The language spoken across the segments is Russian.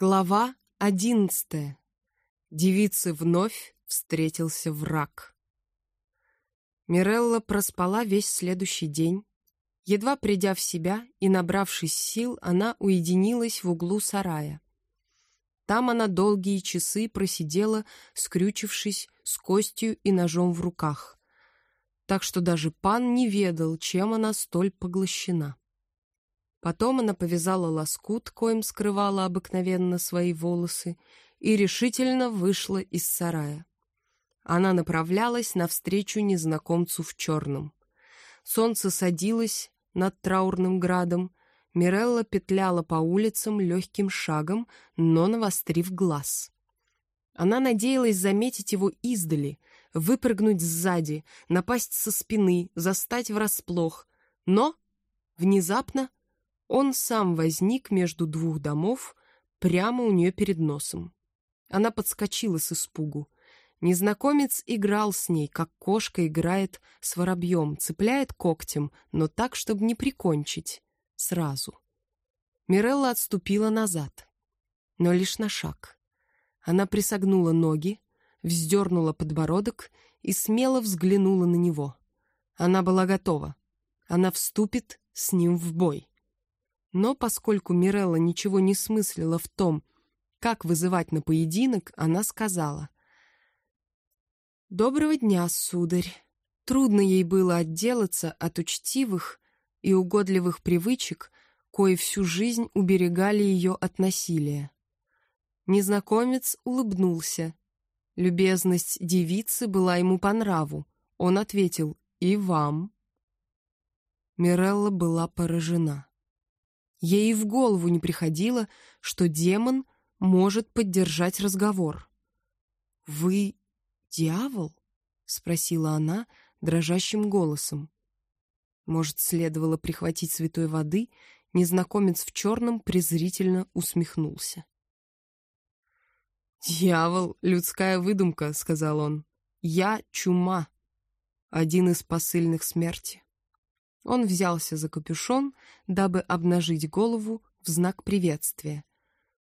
Глава одиннадцатая. Девице вновь встретился враг. Мирелла проспала весь следующий день. Едва придя в себя и набравшись сил, она уединилась в углу сарая. Там она долгие часы просидела, скрючившись с костью и ножом в руках. Так что даже пан не ведал, чем она столь поглощена. Потом она повязала лоскут, коим скрывала обыкновенно свои волосы, и решительно вышла из сарая. Она направлялась навстречу незнакомцу в черном. Солнце садилось над траурным градом, Мирелла петляла по улицам легким шагом, но навострив глаз. Она надеялась заметить его издали, выпрыгнуть сзади, напасть со спины, застать врасплох, но внезапно он сам возник между двух домов, прямо у нее перед носом. Она подскочила с испугу. Незнакомец играл с ней, как кошка играет с воробьем, цепляет когтем, но так, чтобы не прикончить. Сразу. Мирелла отступила назад, но лишь на шаг. Она присогнула ноги, вздернула подбородок и смело взглянула на него. Она была готова. Она вступит с ним в бой. Но поскольку Мирелла ничего не смыслила в том, как вызывать на поединок, она сказала. «Доброго дня, сударь». Трудно ей было отделаться от учтивых и угодливых привычек, кои всю жизнь уберегали ее от насилия. Незнакомец улыбнулся. Любезность девицы была ему по нраву. Он ответил «И вам». Мирелла была поражена. Ей и в голову не приходило, что демон может поддержать разговор. «Вы дьявол?» — спросила она дрожащим голосом. Может, следовало прихватить святой воды, незнакомец в черном презрительно усмехнулся. «Дьявол — людская выдумка», — сказал он. «Я — чума, один из посыльных смерти». Он взялся за капюшон, дабы обнажить голову в знак приветствия.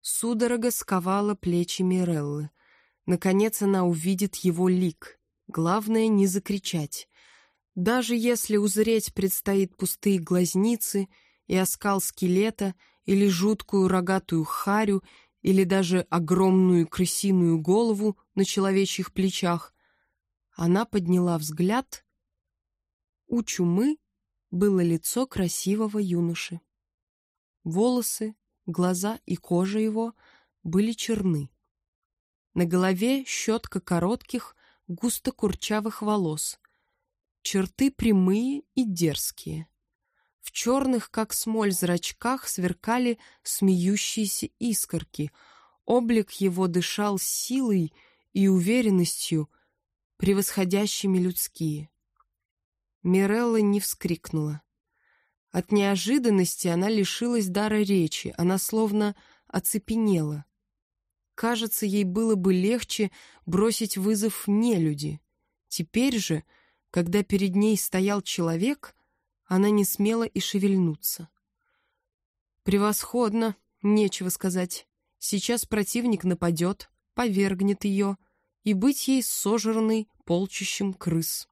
Судорога сковала плечи Миреллы. Наконец она увидит его лик. Главное — не закричать. Даже если узреть предстоит пустые глазницы и оскал скелета, или жуткую рогатую харю, или даже огромную крысиную голову на человечьих плечах, она подняла взгляд. У чумы было лицо красивого юноши. Волосы, глаза и кожа его были черны. На голове щетка коротких, густо курчавых волос. Черты прямые и дерзкие. В черных, как смоль, зрачках сверкали смеющиеся искорки. Облик его дышал силой и уверенностью, превосходящими людские. Мирелла не вскрикнула. От неожиданности она лишилась дара речи, она словно оцепенела. Кажется, ей было бы легче бросить вызов нелюди. Теперь же, когда перед ней стоял человек, она не смела и шевельнуться. Превосходно, нечего сказать. Сейчас противник нападет, повергнет ее, и быть ей сожранной полчищем крыс.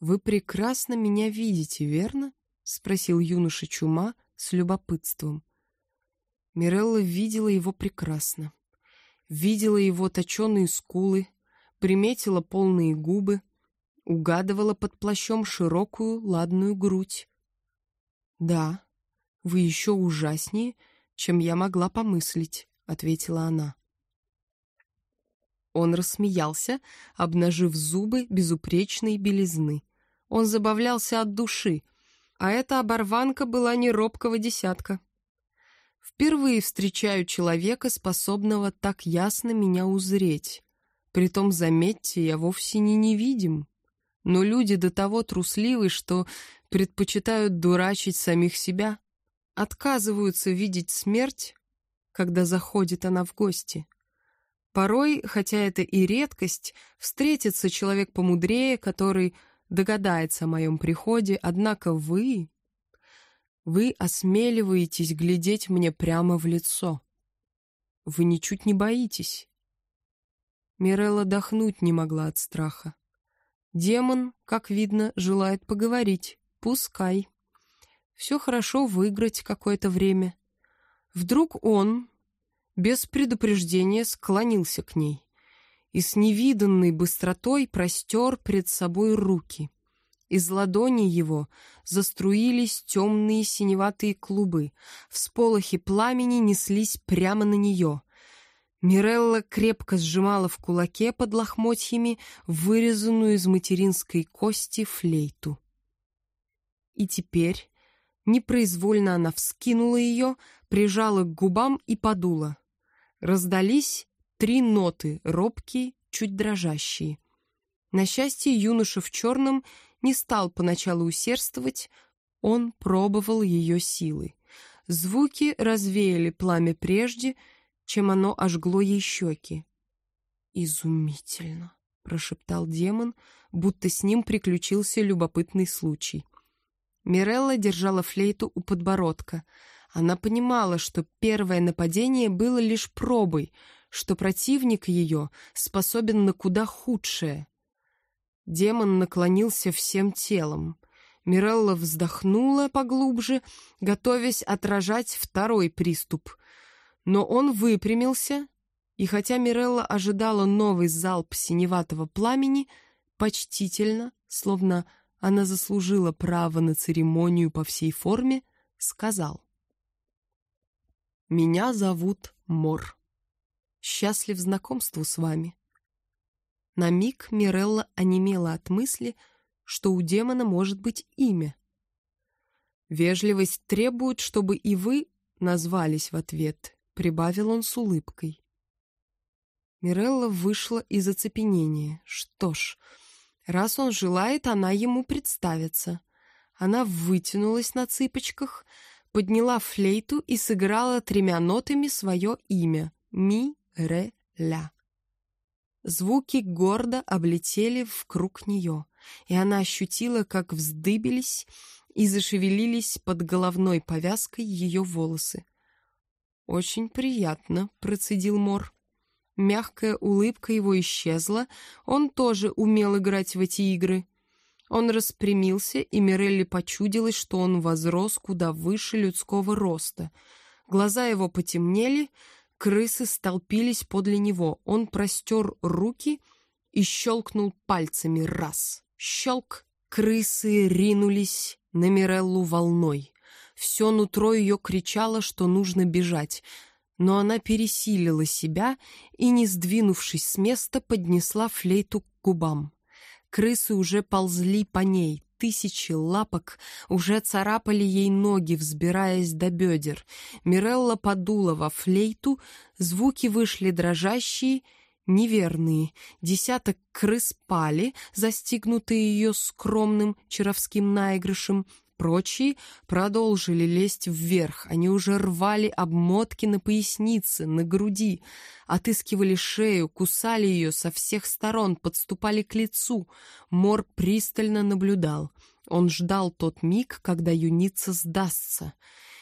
«Вы прекрасно меня видите, верно?» — спросил юноша Чума с любопытством. Мирелла видела его прекрасно. Видела его точеные скулы, приметила полные губы, угадывала под плащом широкую ладную грудь. «Да, вы еще ужаснее, чем я могла помыслить», — ответила она. Он рассмеялся, обнажив зубы безупречной белизны. Он забавлялся от души, а эта оборванка была не робкого десятка. Впервые встречаю человека, способного так ясно меня узреть. Притом, заметьте, я вовсе не невидим. Но люди до того трусливы, что предпочитают дурачить самих себя. Отказываются видеть смерть, когда заходит она в гости. Порой, хотя это и редкость, встретится человек помудрее, который догадается о моем приходе, однако вы... Вы осмеливаетесь глядеть мне прямо в лицо. Вы ничуть не боитесь». Мирелла дохнуть не могла от страха. Демон, как видно, желает поговорить. Пускай. Все хорошо выиграть какое-то время. Вдруг он, без предупреждения, склонился к ней и с невиданной быстротой простер пред собой руки. Из ладони его заструились темные синеватые клубы, всполохи пламени неслись прямо на нее. Мирелла крепко сжимала в кулаке под лохмотьями вырезанную из материнской кости флейту. И теперь непроизвольно она вскинула ее, прижала к губам и подула. Раздались три ноты, робкие, чуть дрожащие. На счастье, юноша в черном не стал поначалу усердствовать, он пробовал ее силы. Звуки развеяли пламя прежде, чем оно ожгло ей щеки. «Изумительно!» — прошептал демон, будто с ним приключился любопытный случай. Мирелла держала флейту у подбородка. Она понимала, что первое нападение было лишь пробой — что противник ее способен на куда худшее. Демон наклонился всем телом. Мирелла вздохнула поглубже, готовясь отражать второй приступ. Но он выпрямился, и хотя Мирелла ожидала новый залп синеватого пламени, почтительно, словно она заслужила право на церемонию по всей форме, сказал. «Меня зовут Мор». Счастлив знакомству с вами». На миг Мирелла онемела от мысли, что у демона может быть имя. «Вежливость требует, чтобы и вы назвались в ответ», — прибавил он с улыбкой. Мирелла вышла из оцепенения. Что ж, раз он желает, она ему представится. Она вытянулась на цыпочках, подняла флейту и сыграла тремя нотами свое имя — Ми ре-ля. Звуки гордо облетели в круг нее, и она ощутила, как вздыбились и зашевелились под головной повязкой ее волосы. «Очень приятно», — процедил Мор. Мягкая улыбка его исчезла, он тоже умел играть в эти игры. Он распрямился, и Мирелли почудилось, что он возрос куда выше людского роста. Глаза его потемнели, Крысы столпились подле него. Он простер руки и щелкнул пальцами раз. Щелк. Крысы ринулись на Миреллу волной. Все нутро ее кричало, что нужно бежать, но она пересилила себя и, не сдвинувшись с места, поднесла флейту к губам. Крысы уже ползли по ней, тысячи лапок уже царапали ей ноги, взбираясь до бедер. Мирелла подула во флейту, звуки вышли дрожащие, неверные. Десяток крыс пали, застигнутые ее скромным чаровским наигрышем. Прочие продолжили лезть вверх. Они уже рвали обмотки на пояснице, на груди, отыскивали шею, кусали ее со всех сторон, подступали к лицу. Мор пристально наблюдал. Он ждал тот миг, когда юница сдастся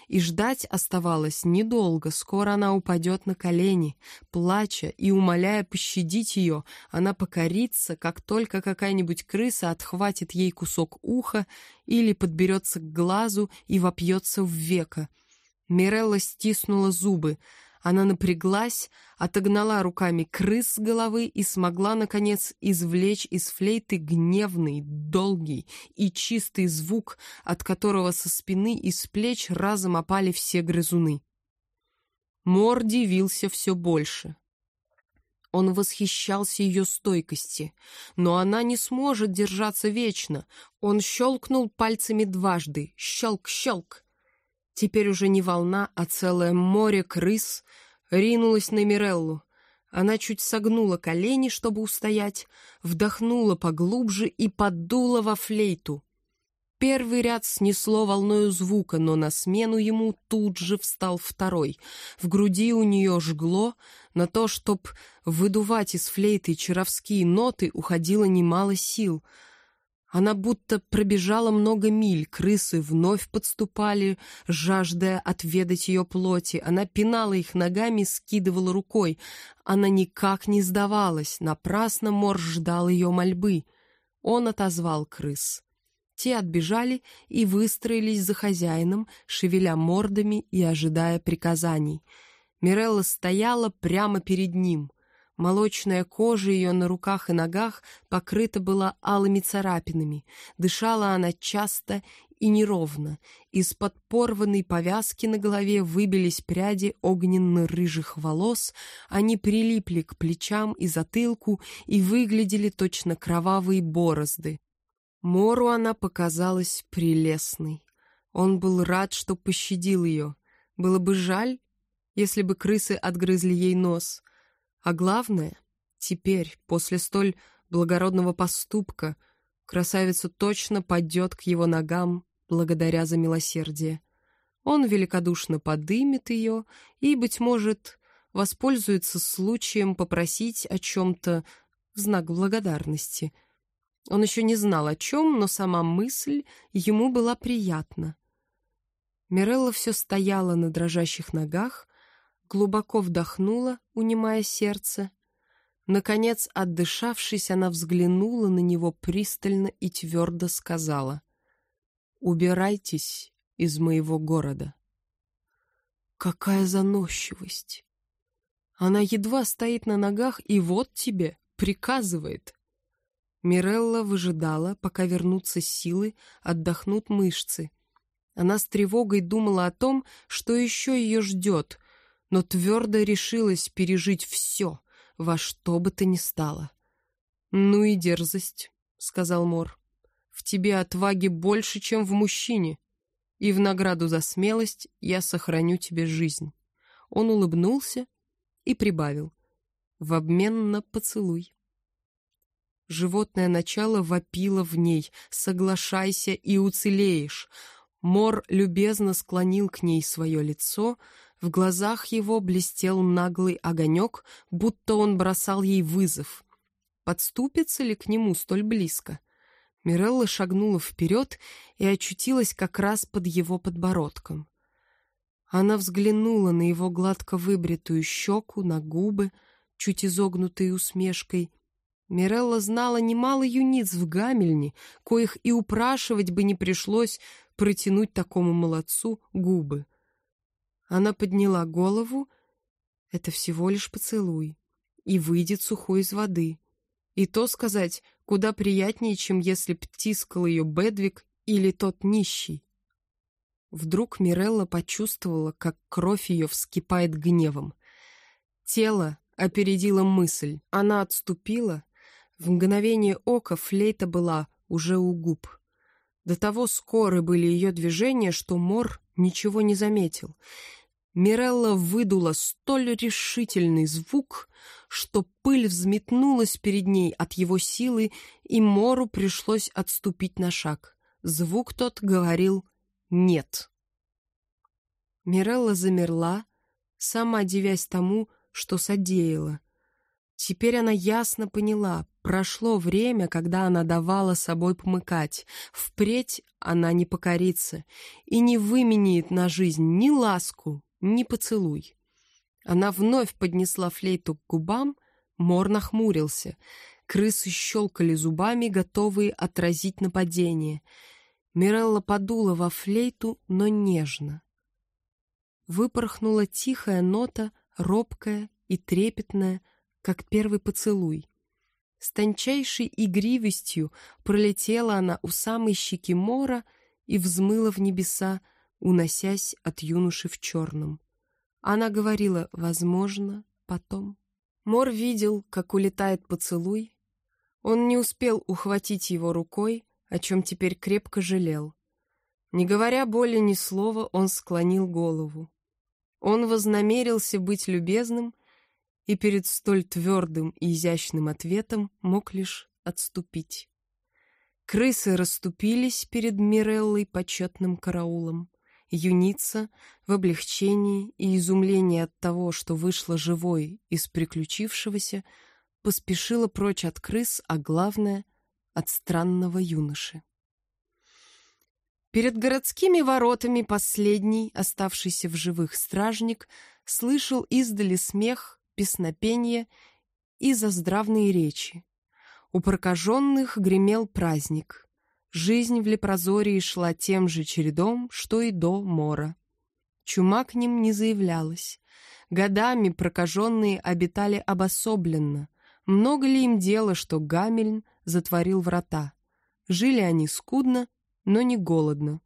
и ждать оставалось недолго, скоро она упадет на колени. Плача и умоляя пощадить ее, она покорится, как только какая-нибудь крыса отхватит ей кусок уха или подберется к глазу и вопьется в веко. Мирелла стиснула зубы — она напряглась, отогнала руками крыс с головы и смогла, наконец, извлечь из флейты гневный, долгий и чистый звук, от которого со спины и с плеч разом опали все грызуны. Мор дивился все больше. Он восхищался ее стойкости, но она не сможет держаться вечно. Он щелкнул пальцами дважды, щелк-щелк, Теперь уже не волна, а целое море крыс ринулось на Миреллу. Она чуть согнула колени, чтобы устоять, вдохнула поглубже и подула во флейту. Первый ряд снесло волною звука, но на смену ему тут же встал второй. В груди у нее жгло, на то, чтоб выдувать из флейты чаровские ноты, уходило немало сил. Она будто пробежала много миль, крысы вновь подступали, жаждая отведать ее плоти. Она пинала их ногами, скидывала рукой. Она никак не сдавалась, напрасно Мор ждал ее мольбы. Он отозвал крыс. Те отбежали и выстроились за хозяином, шевеля мордами и ожидая приказаний. Мирелла стояла прямо перед ним. Молочная кожа ее на руках и ногах покрыта была алыми царапинами. Дышала она часто и неровно. Из-под порванной повязки на голове выбились пряди огненно-рыжих волос. Они прилипли к плечам и затылку и выглядели точно кровавые борозды. Мору она показалась прелестной. Он был рад, что пощадил ее. Было бы жаль, если бы крысы отгрызли ей нос. А главное, теперь, после столь благородного поступка, красавица точно падет к его ногам благодаря за милосердие. Он великодушно подымет ее и, быть может, воспользуется случаем попросить о чем-то в знак благодарности. Он еще не знал о чем, но сама мысль ему была приятна. Мирелла все стояла на дрожащих ногах, глубоко вдохнула, унимая сердце. Наконец, отдышавшись, она взглянула на него пристально и твердо сказала «Убирайтесь из моего города». Какая заносчивость! Она едва стоит на ногах, и вот тебе, приказывает. Мирелла выжидала, пока вернутся силы, отдохнут мышцы. Она с тревогой думала о том, что еще ее ждет, но твердо решилась пережить все, во что бы то ни стало. «Ну и дерзость», — сказал Мор. «В тебе отваги больше, чем в мужчине, и в награду за смелость я сохраню тебе жизнь». Он улыбнулся и прибавил. «В обмен на поцелуй». Животное начало вопило в ней «Соглашайся и уцелеешь». Мор любезно склонил к ней свое лицо, в глазах его блестел наглый огонек, будто он бросал ей вызов. Подступится ли к нему столь близко? Мирелла шагнула вперед и очутилась как раз под его подбородком. Она взглянула на его гладко выбритую щеку, на губы, чуть изогнутые усмешкой. Мирелла знала немало юниц в Гамельне, коих и упрашивать бы не пришлось протянуть такому молодцу губы. Она подняла голову. Это всего лишь поцелуй. И выйдет сухой из воды. И то сказать куда приятнее, чем если б тискал ее Бедвик или тот нищий. Вдруг Мирелла почувствовала, как кровь ее вскипает гневом. Тело опередило мысль. Она отступила. В мгновение ока флейта была уже у губ. До того скоры были ее движения, что Мор ничего не заметил. Мирелла выдула столь решительный звук, что пыль взметнулась перед ней от его силы, и Мору пришлось отступить на шаг. Звук тот говорил «нет». Мирелла замерла, сама дивясь тому, что содеяла. Теперь она ясно поняла, прошло время, когда она давала собой помыкать. Впредь она не покорится и не выменяет на жизнь ни ласку, ни поцелуй. Она вновь поднесла флейту к губам, Мор нахмурился. Крысы щелкали зубами, готовые отразить нападение. Мирелла подула во флейту, но нежно. Выпорхнула тихая нота, робкая и трепетная, как первый поцелуй. С тончайшей игривостью пролетела она у самой щеки Мора и взмыла в небеса, уносясь от юноши в черном. Она говорила «возможно, потом». Мор видел, как улетает поцелуй. Он не успел ухватить его рукой, о чем теперь крепко жалел. Не говоря более ни слова, он склонил голову. Он вознамерился быть любезным и перед столь твердым и изящным ответом мог лишь отступить. Крысы расступились перед Миреллой почетным караулом. Юница в облегчении и изумлении от того, что вышла живой из приключившегося, поспешила прочь от крыс, а главное — от странного юноши. Перед городскими воротами последний, оставшийся в живых стражник, слышал издали смех, песнопение и заздравные речи. У прокаженных гремел праздник. Жизнь в Лепрозории шла тем же чередом, что и до Мора. Чума к ним не заявлялась. Годами прокаженные обитали обособленно. Много ли им дела, что Гамельн затворил врата? Жили они скудно, но не голодно.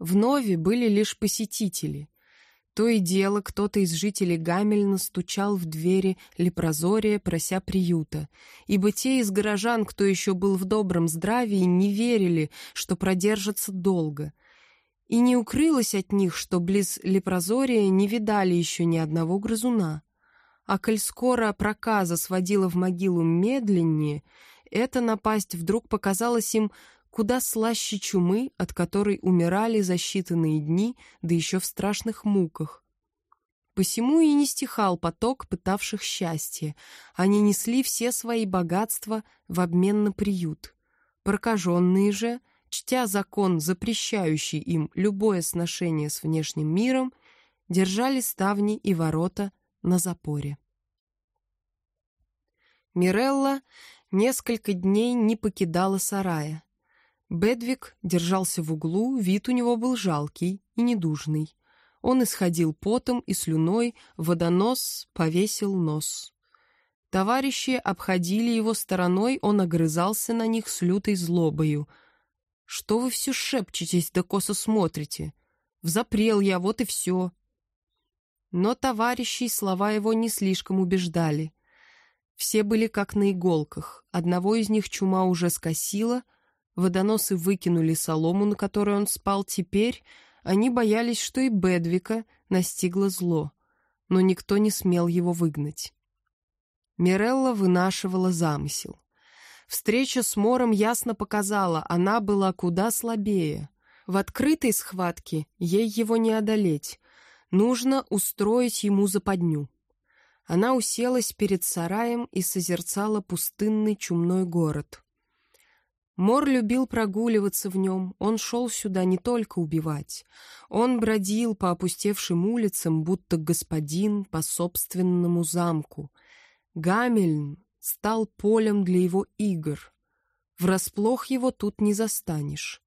В Нове были лишь посетители. То и дело кто-то из жителей Гамельна стучал в двери Лепрозория, прося приюта, ибо те из горожан, кто еще был в добром здравии, не верили, что продержатся долго. И не укрылось от них, что близ Лепрозория не видали еще ни одного грызуна. А коль скоро проказа сводила в могилу медленнее, эта напасть вдруг показалась им куда слаще чумы, от которой умирали за считанные дни, да еще в страшных муках. Посему и не стихал поток пытавших счастье. Они несли все свои богатства в обмен на приют. Прокаженные же, чтя закон, запрещающий им любое сношение с внешним миром, держали ставни и ворота на запоре. Мирелла несколько дней не покидала сарая. Бедвик держался в углу, вид у него был жалкий и недужный. Он исходил потом и слюной, водонос повесил нос. Товарищи обходили его стороной, он огрызался на них с лютой злобою. «Что вы все шепчетесь да косо смотрите? Взапрел я, вот и все». Но товарищей слова его не слишком убеждали. Все были как на иголках, одного из них чума уже скосила — Водоносы выкинули солому, на которой он спал. Теперь они боялись, что и Бедвика настигло зло, но никто не смел его выгнать. Мирелла вынашивала замысел. Встреча с Мором ясно показала, она была куда слабее. В открытой схватке ей его не одолеть. Нужно устроить ему западню. Она уселась перед сараем и созерцала пустынный чумной город. Мор любил прогуливаться в нем, он шел сюда не только убивать. Он бродил по опустевшим улицам, будто господин по собственному замку. Гамельн стал полем для его игр. Врасплох его тут не застанешь.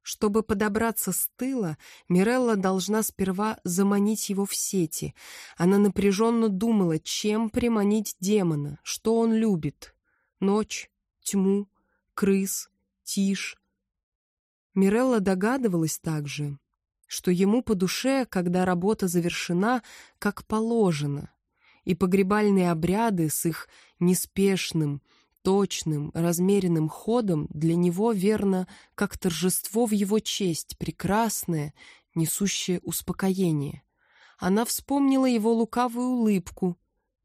Чтобы подобраться с тыла, Мирелла должна сперва заманить его в сети. Она напряженно думала, чем приманить демона, что он любит. Ночь, тьму, крыс, тишь. Мирелла догадывалась также, что ему по душе, когда работа завершена, как положено, и погребальные обряды с их неспешным, точным, размеренным ходом для него верно, как торжество в его честь, прекрасное, несущее успокоение. Она вспомнила его лукавую улыбку,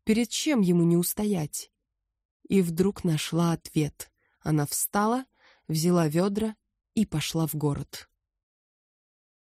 перед чем ему не устоять, и вдруг нашла ответ — она встала, взяла ведра и пошла в город.